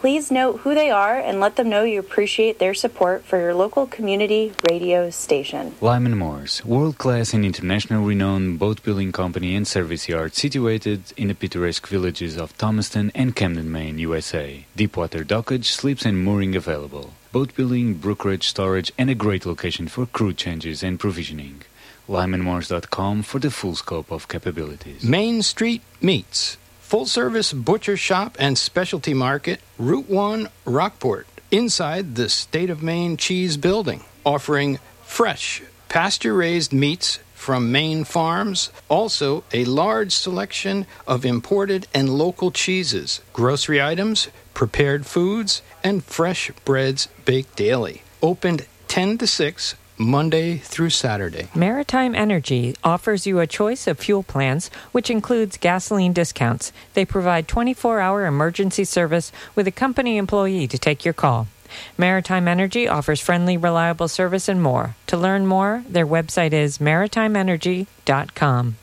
Please note who they are and let them know you appreciate their support for your local community radio station. Lyman Morse, world class and international renowned boat building company and service yard situated in the picturesque villages of Thomaston and Camden, Maine, USA. Deepwater dockage, slips and mooring available. Boat building, brokerage, storage, and a great location for crew changes and provisioning. LymanMorse.com for the full scope of capabilities. Main Street Meats Full service butcher shop and specialty market, Route 1, Rockport, inside the State of Maine Cheese Building, offering fresh, pasture raised meats from Maine farms, also a large selection of imported and local cheeses, grocery items, prepared foods, and fresh breads baked daily. Opened 10 to 6 Monday through Saturday. Maritime Energy offers you a choice of fuel plans, which includes gasoline discounts. They provide 24 hour emergency service with a company employee to take your call. Maritime Energy offers friendly, reliable service and more. To learn more, their website is maritimeenergy.com.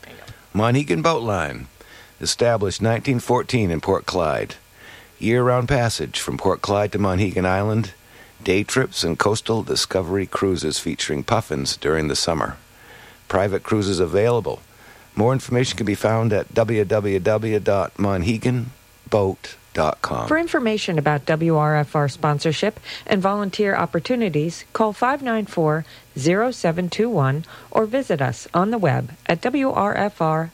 Monhegan Boat Line, established 1914 in Port Clyde. Year round passage from Port Clyde to Monhegan Island day trips and coastal discovery cruises featuring puffins during the summer. Private cruises available. More information can be found at www.monheganboat.com. For information about WRFR sponsorship and volunteer opportunities, call 594 0721 or visit us on the web at wrfr.org.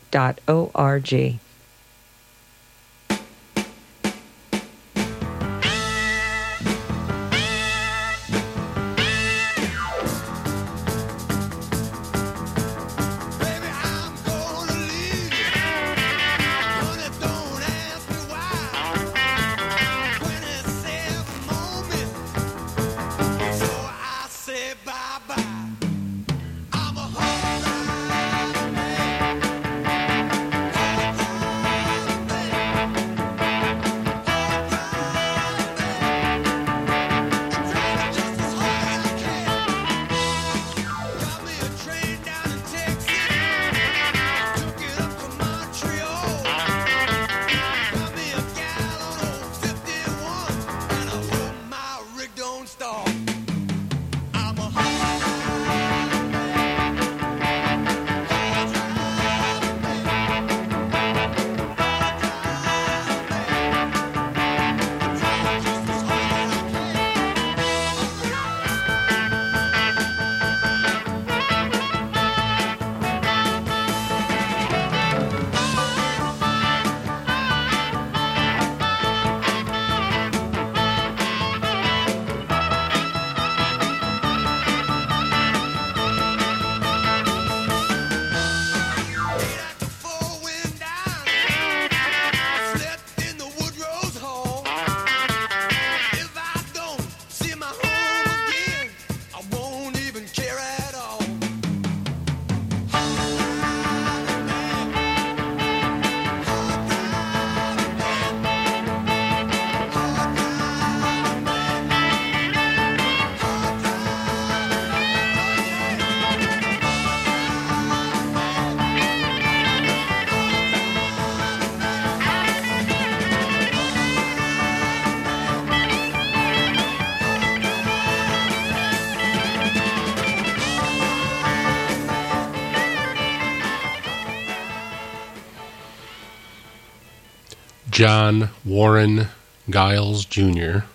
John Warren Geils Jr.,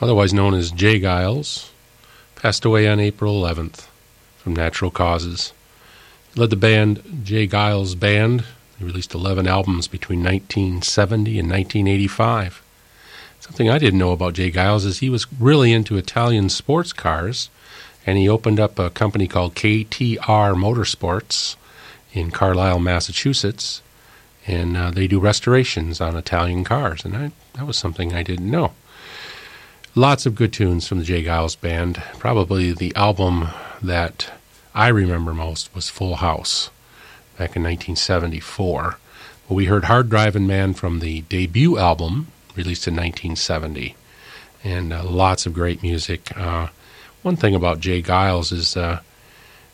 otherwise known as J. Geils, passed away on April 11th from natural causes. He led the band J. Geils Band. He released 11 albums between 1970 and 1985. Something I didn't know about J. Geils is he was really into Italian sports cars, and he opened up a company called KTR Motorsports in Carlisle, Massachusetts and uh, they do restorations on Italian cars, and I, that was something I didn't know. Lots of good tunes from the Jay Geils Band. Probably the album that I remember most was Full House back in 1974. Well, we heard Hard Driving Man from the debut album released in 1970, and uh, lots of great music. Uh, one thing about Jay Geils is a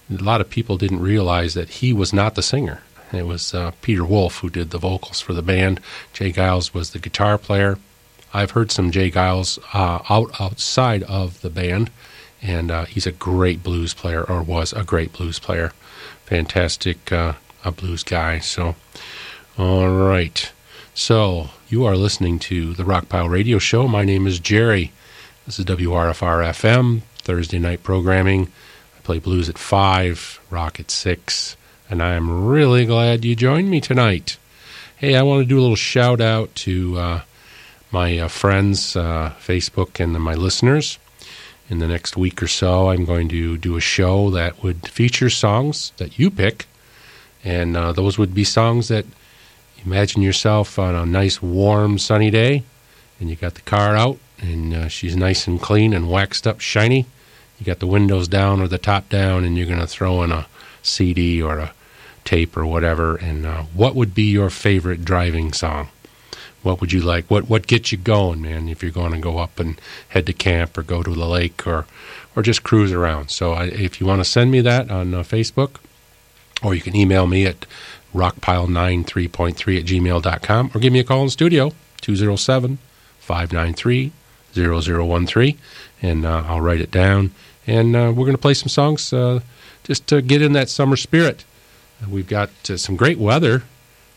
lot of people didn't realize that he was not the singer. It was uh, Peter Wolf who did the vocals for the band. Jay Geils was the guitar player. I've heard some Jay Geils uh, out outside of the band, and uh, he's a great blues player, or was a great blues player. Fantastic uh, a blues guy. So, all right. So, you are listening to the Rockpile Radio Show. My name is Jerry. This is WRFR FM, Thursday night programming. I play blues at 5, rock at 6 and I am really glad you joined me tonight. Hey, I want to do a little shout out to uh, my uh, friends, uh, Facebook, and my listeners. In the next week or so, I'm going to do a show that would feature songs that you pick, and uh, those would be songs that imagine yourself on a nice, warm, sunny day, and you got the car out, and uh, she's nice and clean and waxed up, shiny. You got the windows down or the top down, and you're going to throw in a CD or a tape or whatever, and uh, what would be your favorite driving song? What would you like? What what gets you going, man? If you're going to go up and head to camp or go to the lake or or just cruise around. So I, if you want to send me that on uh, Facebook, or you can email me at rockpile93.3 at gmail.com or give me a call in studio 207 593 0013 and uh, I'll write it down. And we're going to play some songs just to get in that summer spirit. We've got uh, some great weather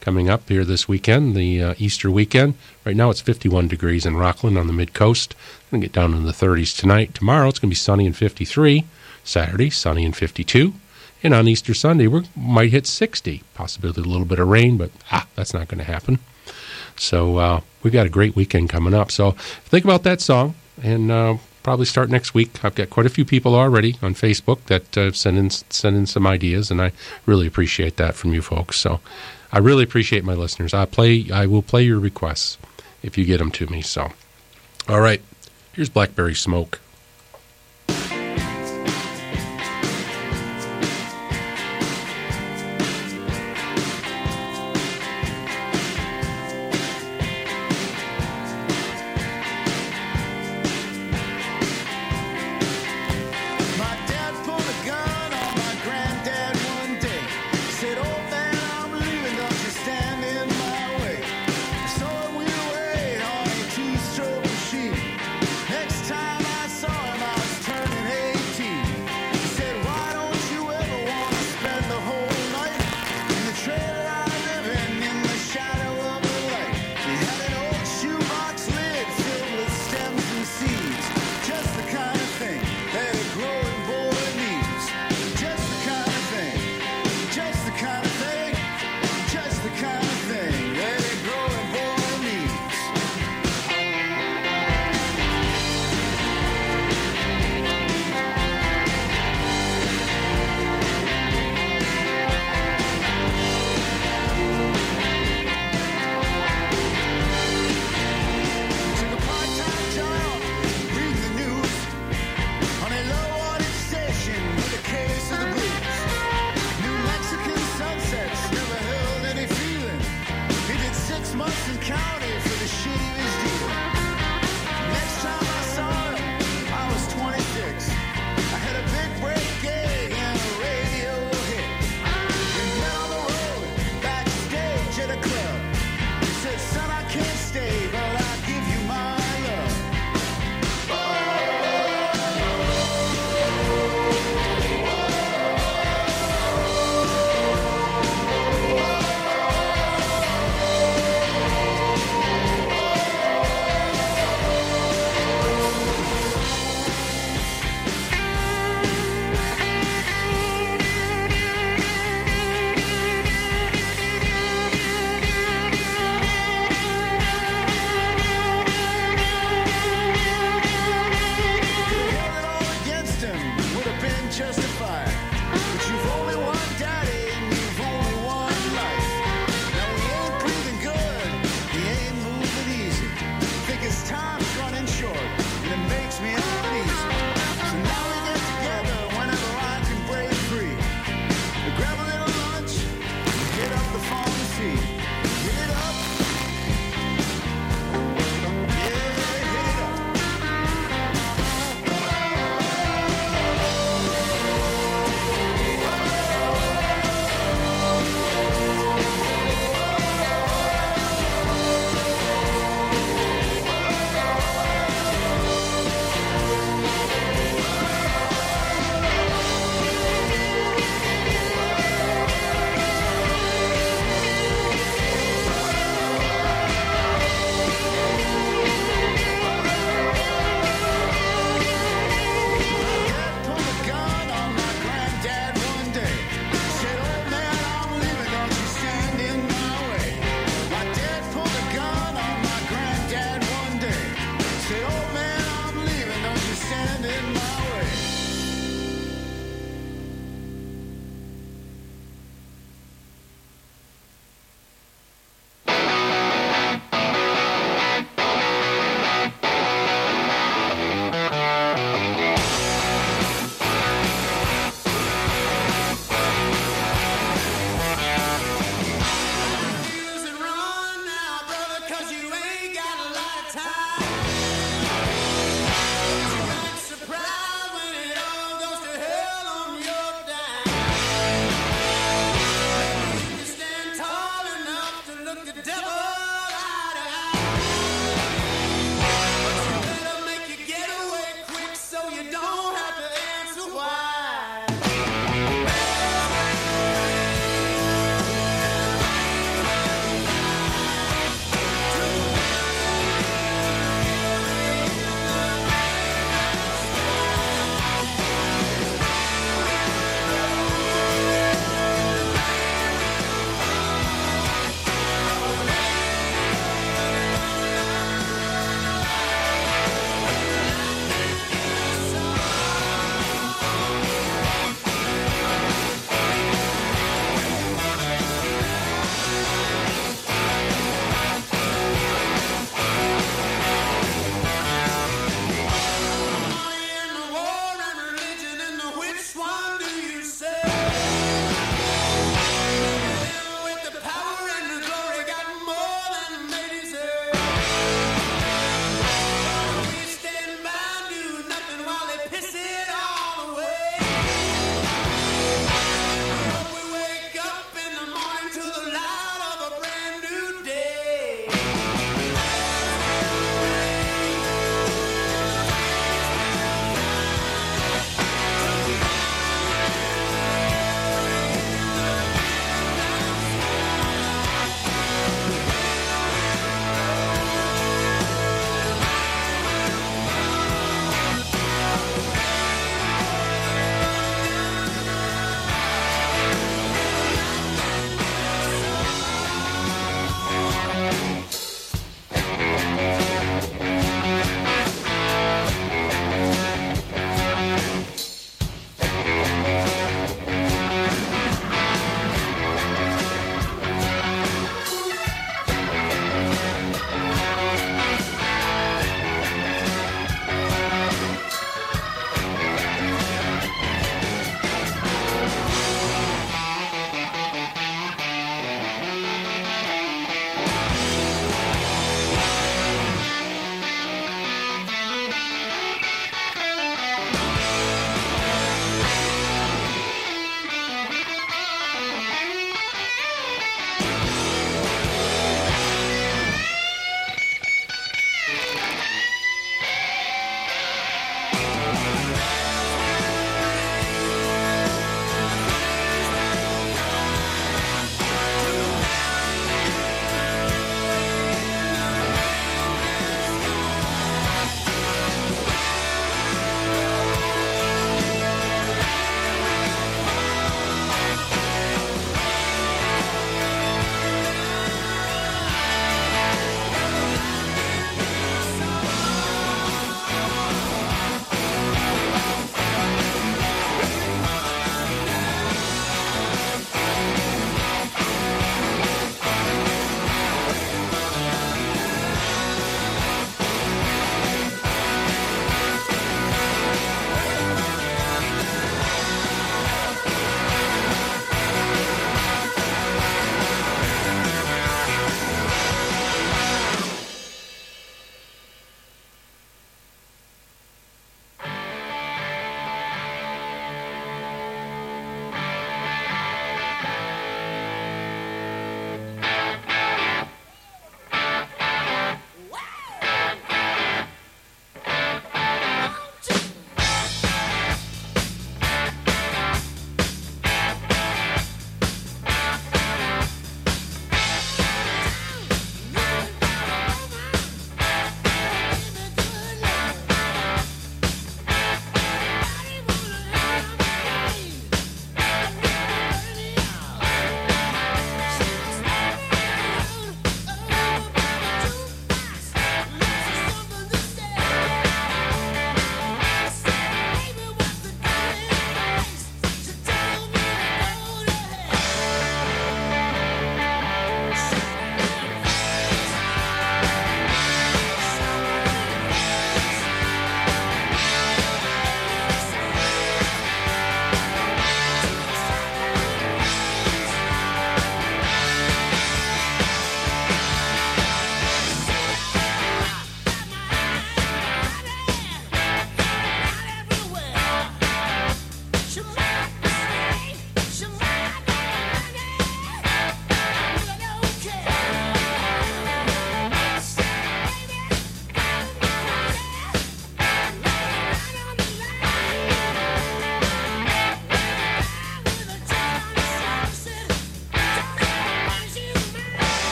coming up here this weekend, the uh, Easter weekend. Right now it's 51 degrees in Rockland on the mid coast. Going to get down in the 30s tonight. Tomorrow it's going to be sunny and 53. Saturday, sunny and 52. And on Easter Sunday, we might hit 60. possibly a little bit of rain, but ah, that's not going to happen. So uh, we've got a great weekend coming up. So think about that song and probably start next week. I've got quite a few people already on Facebook that uh, send in send in some ideas, and I really appreciate that from you folks. So I really appreciate my listeners. I play I will play your requests if you get them to me. So all right, here's Blackberry Smoke.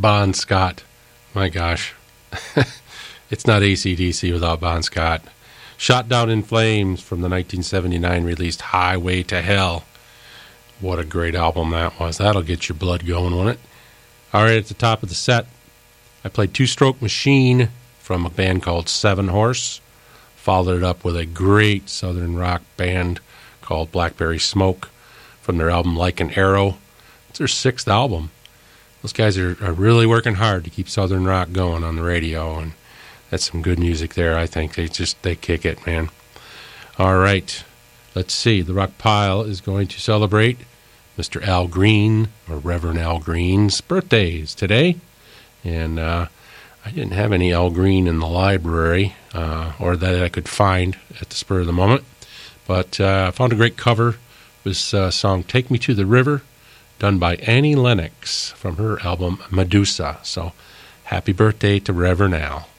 Bon Scott. My gosh. it's not ACDC without Bon Scott. Shot Down in Flames from the 1979 released Highway to Hell. What a great album that was. That'll get your blood going, won't it? All right, at the top of the set, I played Two Stroke Machine from a band called Seven Horse. Followed it up with a great southern rock band called Blackberry Smoke from their album Like an Arrow. It's their sixth album. Those guys are, are really working hard to keep southern rock going on the radio, and that's some good music there. I think they just they kick it, man. All right, let's see. The Rock Pile is going to celebrate Mr. Al Green or Reverend Al Green's birthdays today, and uh, I didn't have any Al Green in the library uh, or that I could find at the spur of the moment, but uh, I found a great cover. This song "Take Me to the River." Done by Annie Lennox from her album Medusa. So happy birthday to Reverend Al.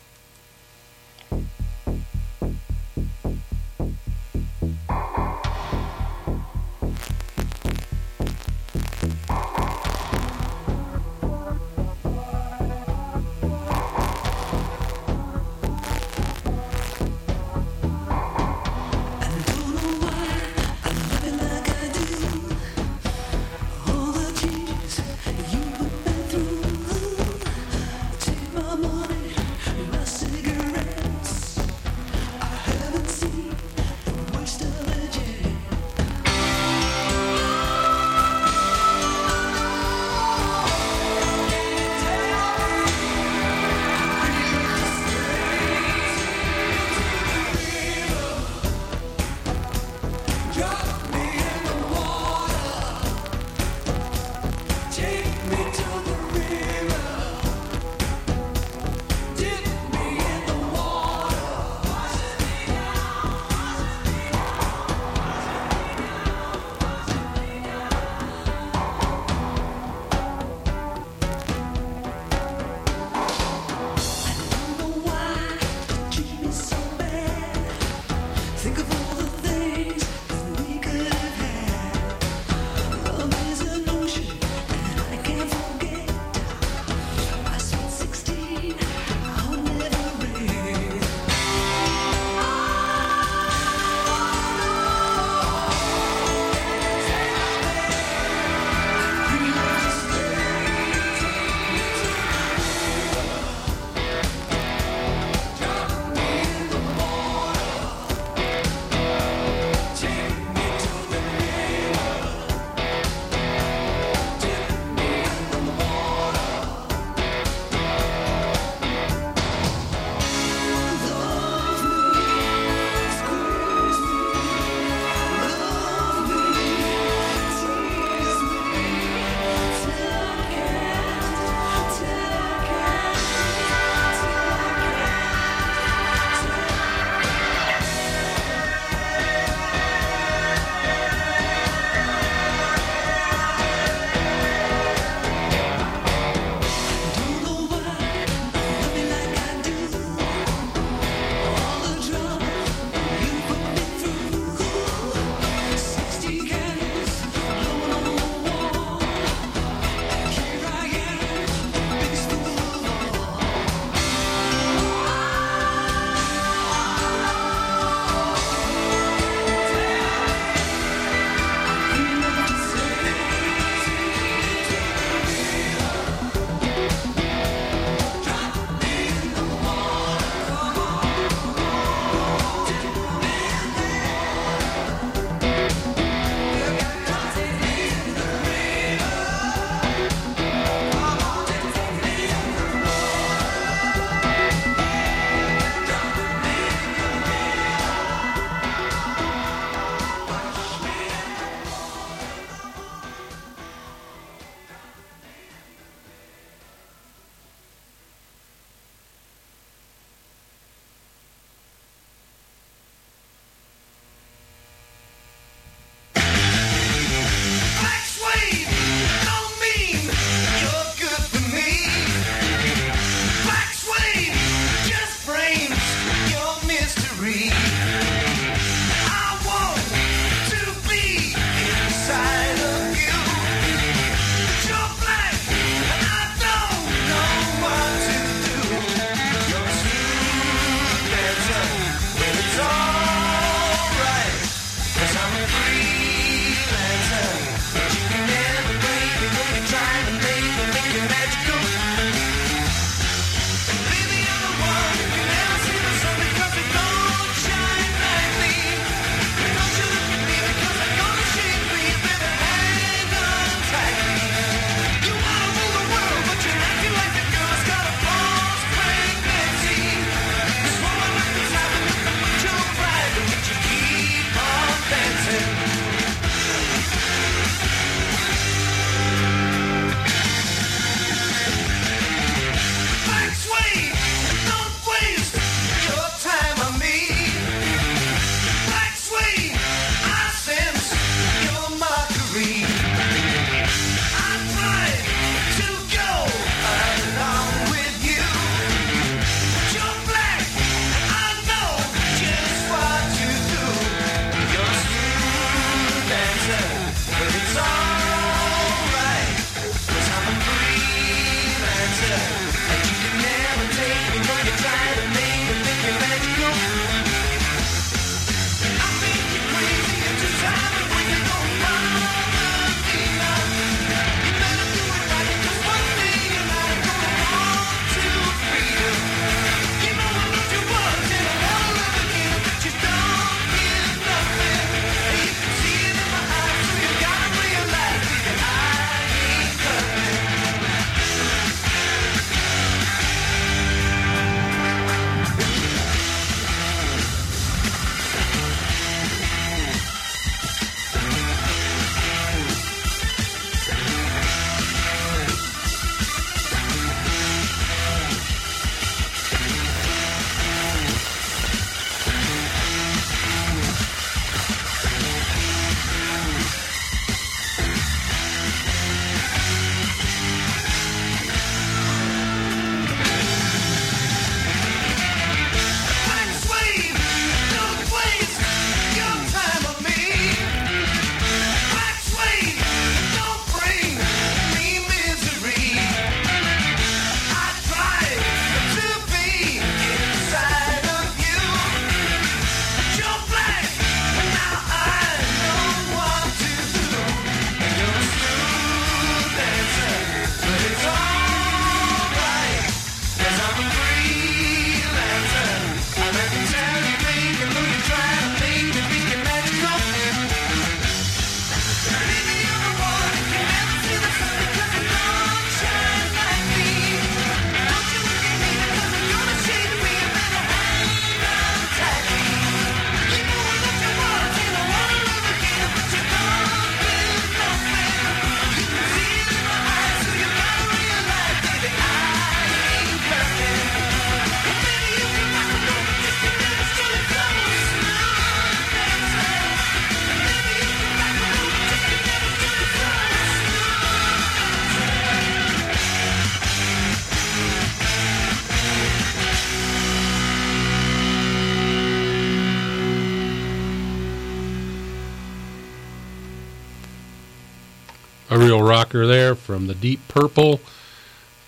Deep Purple.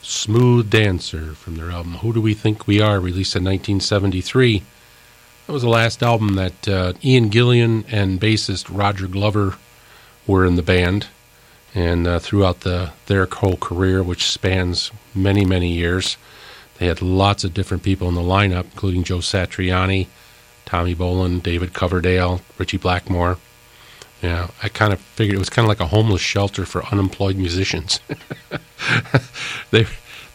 Smooth Dancer from their album Who Do We Think We Are, released in 1973. That was the last album that uh, Ian Gillan and bassist Roger Glover were in the band. And uh, throughout the, their whole career, which spans many, many years, they had lots of different people in the lineup, including Joe Satriani, Tommy Bolin, David Coverdale, Ritchie Blackmore. Yeah, I kind of figured it was kind of like a homeless shelter for unemployed musicians. they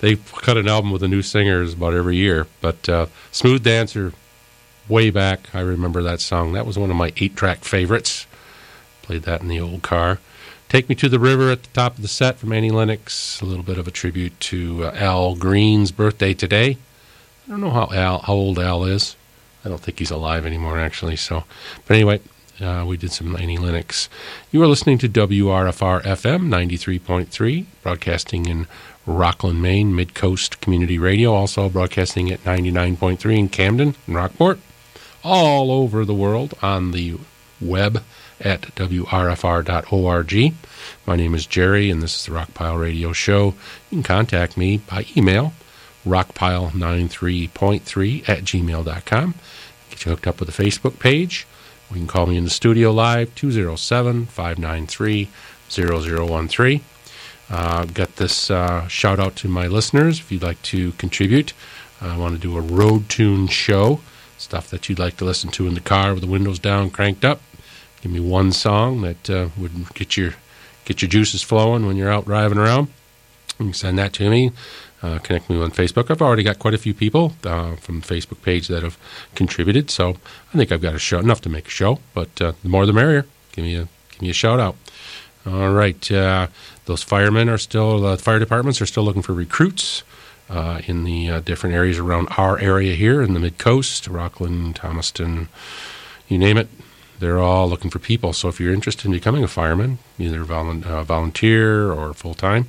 they cut an album with the new singers about every year, but uh, Smooth Dancer, way back, I remember that song. That was one of my eight-track favorites. Played that in the old car. Take Me to the River at the top of the set from Annie Lennox. A little bit of a tribute to uh, Al Green's birthday today. I don't know how Al, how old Al is. I don't think he's alive anymore, actually. So, but anyway, uh, we did some Annie Lennox. You are listening to WRFR FM 93.3, broadcasting in Rockland, Maine, Mid Coast Community Radio, also broadcasting at 99.3 in Camden and Rockport, all over the world on the web at WRFR.org. My name is Jerry, and this is the Rockpile Radio Show. You can contact me by email, rockpile93.3 at gmail.com. Get you hooked up with the Facebook page. You can call me in the studio live, 207 593 0013. Uh, got this uh, shout out to my listeners. If you'd like to contribute, I want to do a road tune show, stuff that you'd like to listen to in the car with the windows down, cranked up. Give me one song that uh, would get your get your juices flowing when you're out driving around. You can send that to me. Uh, connect me on Facebook. I've already got quite a few people uh, from the Facebook page that have contributed, so I think I've got a show enough to make a show. But uh, the more the merrier. Give me a give me a shout out. All right, uh, those firemen are still the fire departments are still looking for recruits in the different areas around our area here in the mid coast, Rockland, Thomaston, you name it. They're all looking for people. So if you're interested in becoming a fireman, either volunteer or full time,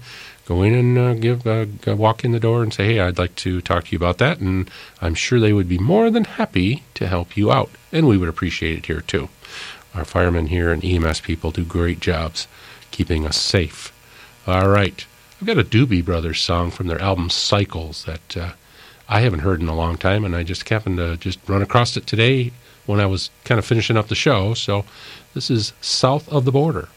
go in and uh, give uh, walk in the door and say, "Hey, I'd like to talk to you about that," and I'm sure they would be more than happy to help you out, and we would appreciate it here too. Our firemen here and EMS people do great jobs keeping us safe. All right, I've got a Doobie Brothers song from their album Cycles that uh, I haven't heard in a long time, and I just happened to just run across it today when I was kind of finishing up the show. So this is South of the Border.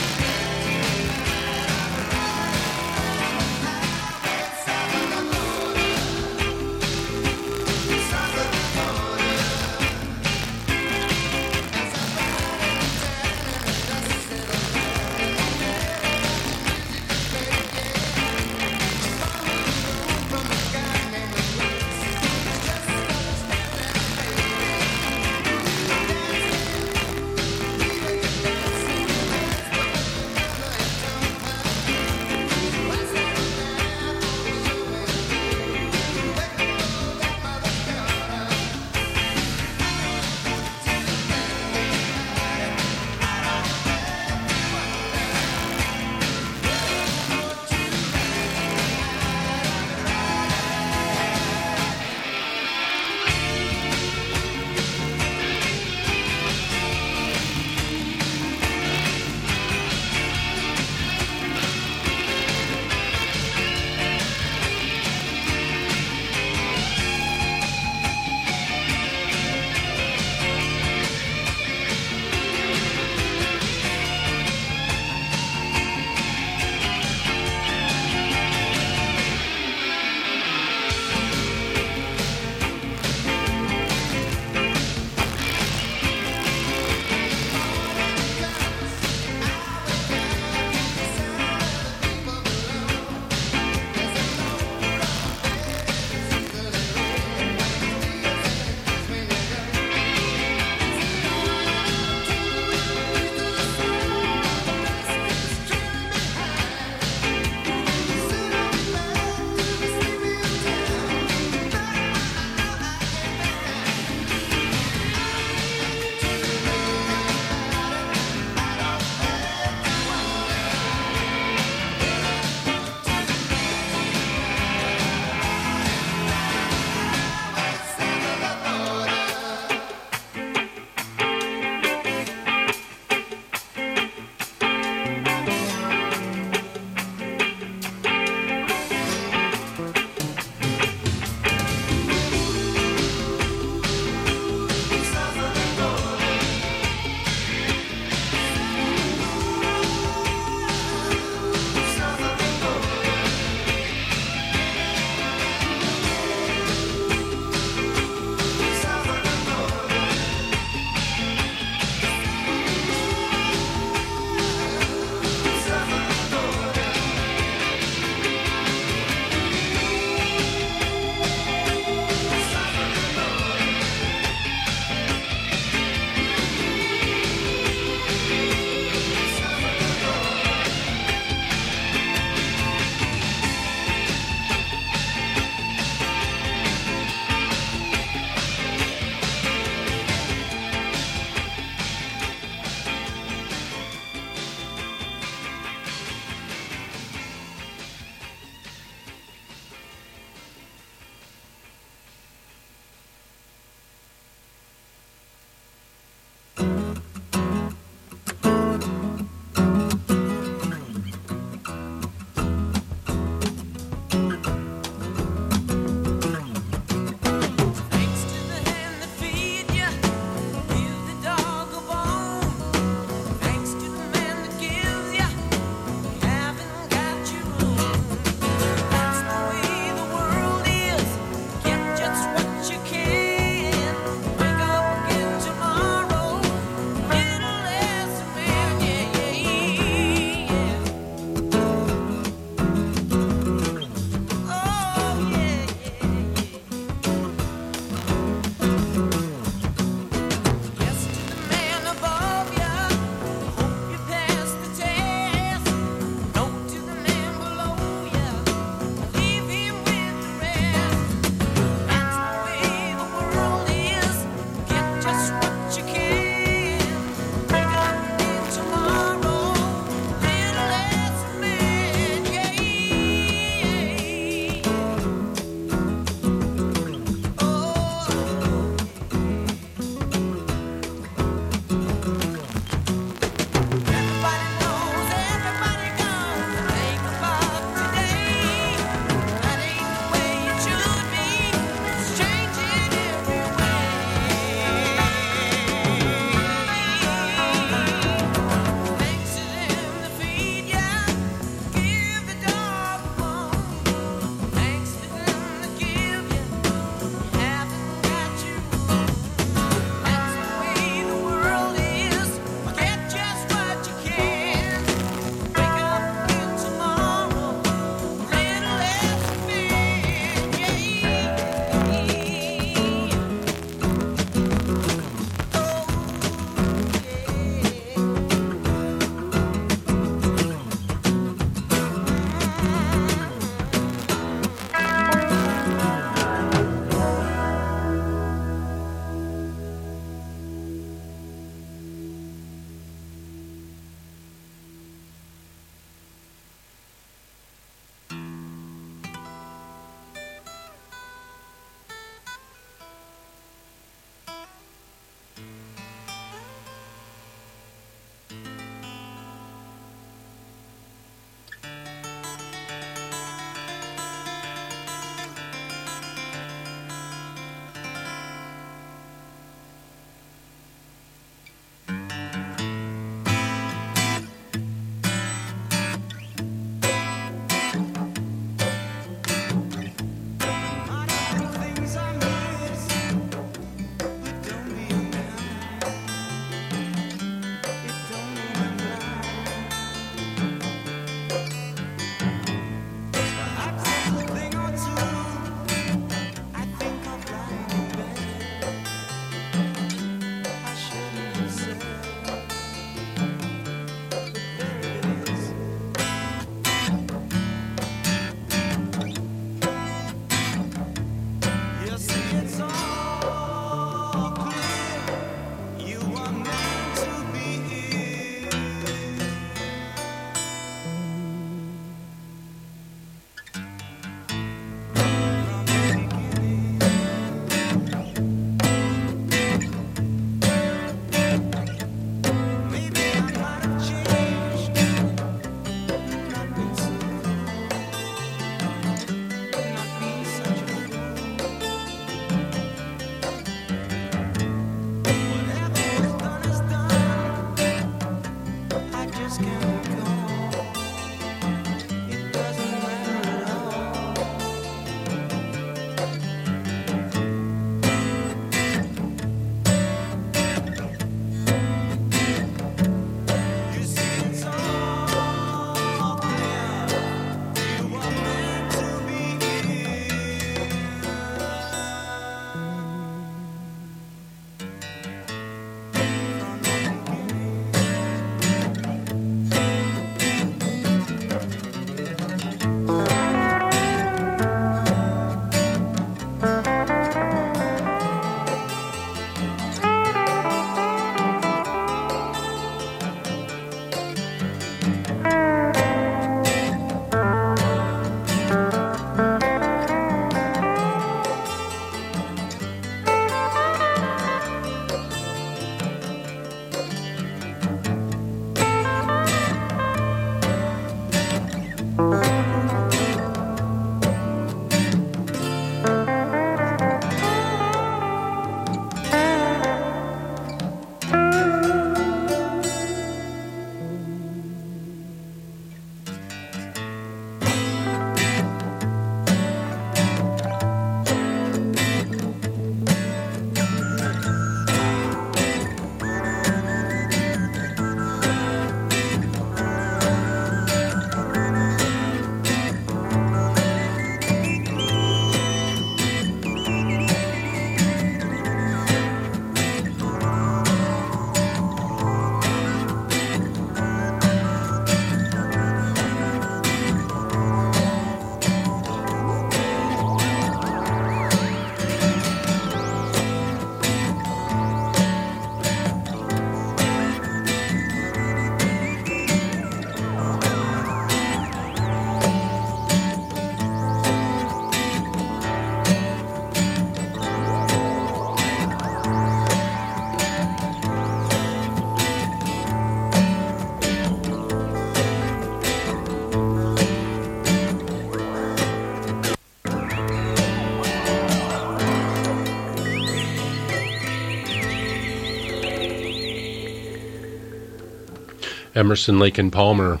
Emerson, Lake and Palmer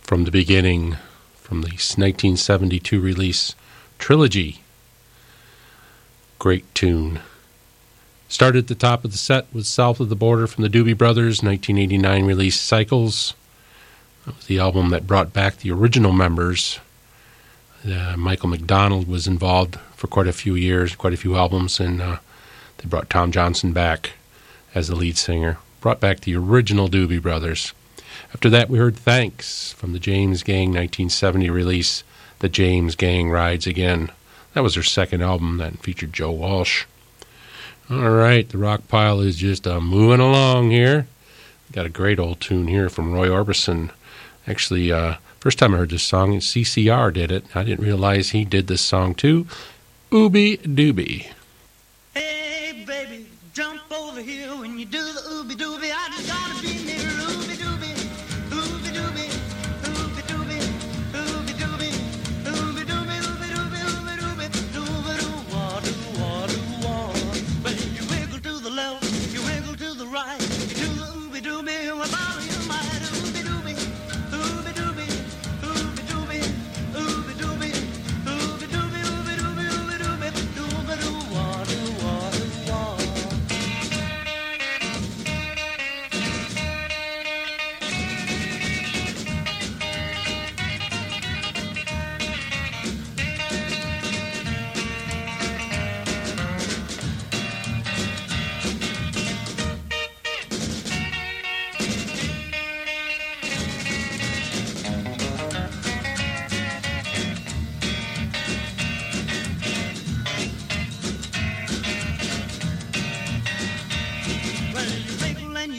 from the beginning, from the 1972 release Trilogy. Great tune. Started at the top of the set with South of the Border from the Doobie Brothers, 1989 release Cycles. That was the album that brought back the original members. Uh, Michael McDonald was involved for quite a few years, quite a few albums, and uh, they brought Tom Johnston back as the lead singer. Brought back the original Doobie Brothers. After that, we heard Thanks from the James Gang 1970 release, The James Gang Rides Again. That was their second album that featured Joe Walsh. All right, the rock pile is just uh, moving along here. Got a great old tune here from Roy Orbison. Actually, uh, first time I heard this song, CCR did it. I didn't realize he did this song too. Ooby Dooby. Hey, baby, jump over here when you do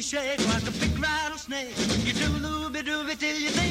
shake like a big rattlesnake. You do looby dooby till you think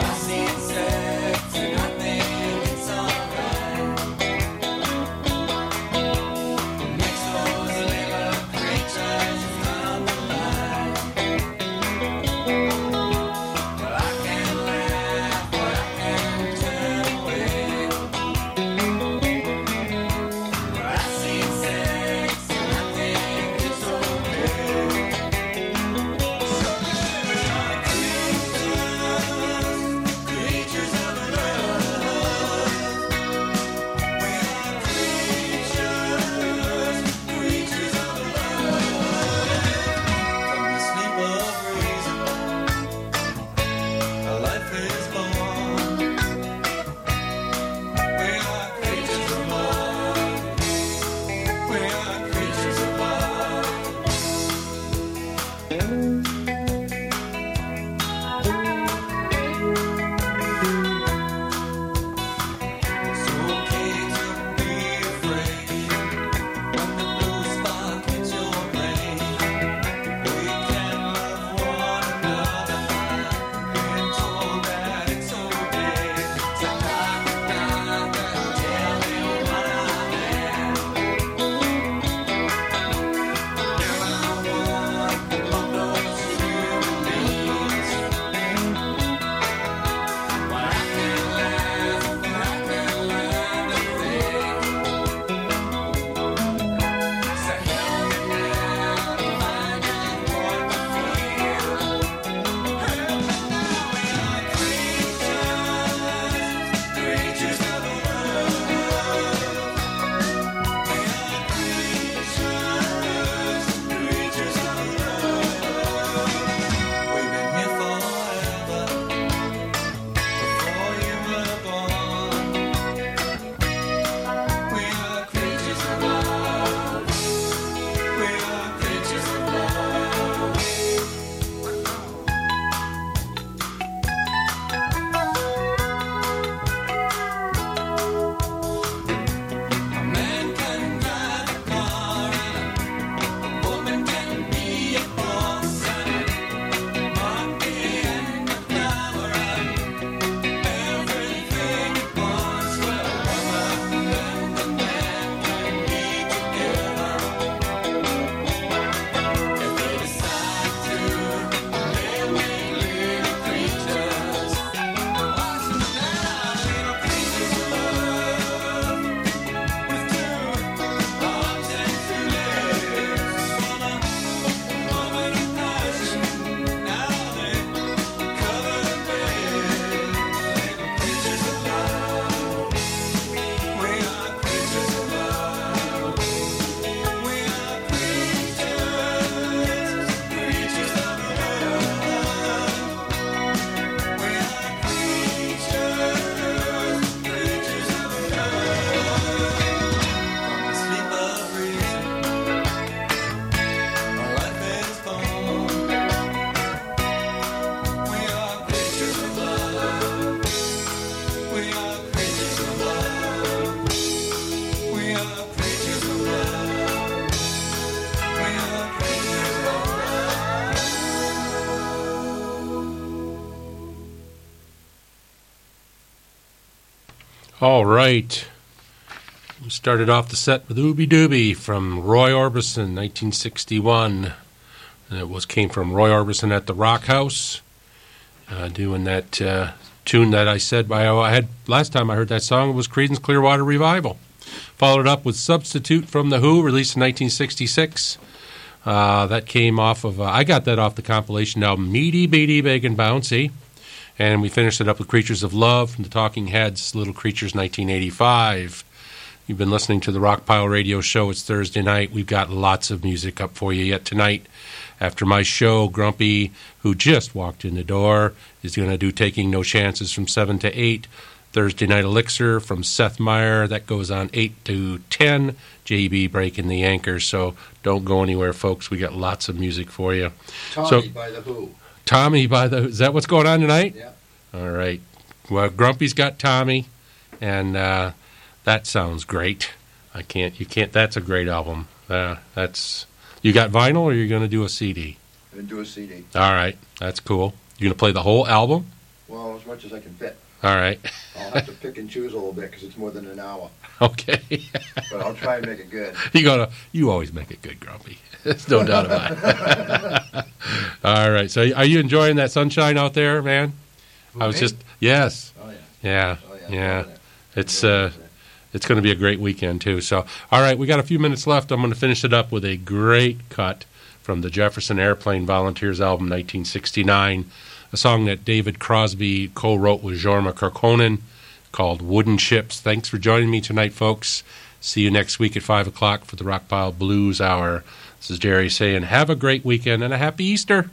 assim. All right. We started off the set with Ooby Dooby from Roy Orbison, 1961. And it was came from Roy Orbison at the Rock House, uh, doing that uh, tune that I said by I had last time I heard that song it was Creedence Clearwater Revival. Followed up with Substitute from the Who, released in 1966. Uh, that came off of uh, I got that off the compilation album Meaty Beaty and Bouncy. And we finished it up with Creatures of Love from the Talking Heads, Little Creatures 1985. You've been listening to the Rockpile Radio Show. It's Thursday night. We've got lots of music up for you yet tonight. After my show, Grumpy, who just walked in the door, is going to do Taking No Chances from 7 to 8. Thursday Night Elixir from Seth Meyer. That goes on 8 to 10. JB breaking the anchor. So don't go anywhere, folks. We got lots of music for you. Tommy So- by the Who. Tommy by the. Is that what's going on tonight? Yeah. All right. Well, Grumpy's got Tommy, and uh, that sounds great. I can't. You can't. That's a great album. Uh, that's. You got vinyl, or you're going to do a CD? and do a CD. All right. That's cool. You're going to play the whole album. Well, as much as I can fit. All right. I'll have to pick and choose a little bit because it's more than an hour. Okay. But I'll try and make it good. you gotta. You always make it good, Grumpy. There's no doubt about it. All right. So, are you enjoying that sunshine out there, man? I was me? just. Yes. Oh, yeah. Yeah. Oh, yeah. Yeah. It's uh, it's going to be a great weekend too. So, all right, we got a few minutes left. I'm going to finish it up with a great cut from the Jefferson Airplane Volunteers album, 1969, a song that David Crosby co-wrote with Jorma Kaukonen called "Wooden Ships." Thanks for joining me tonight, folks. See you next week at five o'clock for the Rockpile Blues Hour. This is Jerry saying, have a great weekend and a happy Easter.